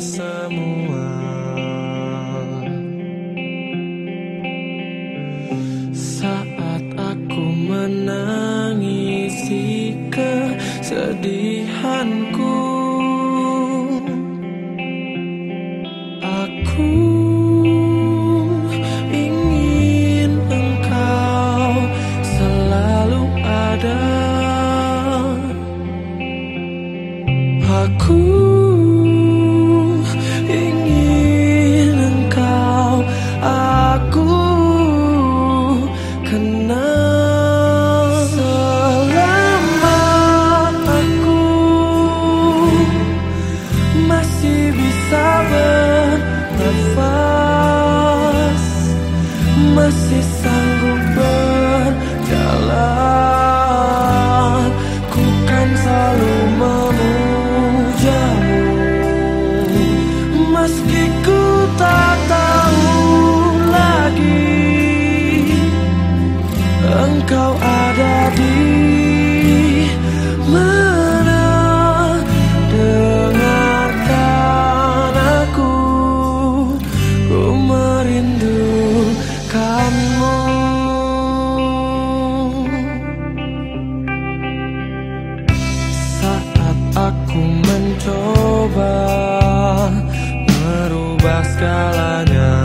semua. Saat aku menangisi kesedihanku Aku ingin engkau selalu ada. Aku masih sanggup berjalan. Ku kan selalu memujamu. Meski ku tak tahu lagi Engkau ada di aku segalanya.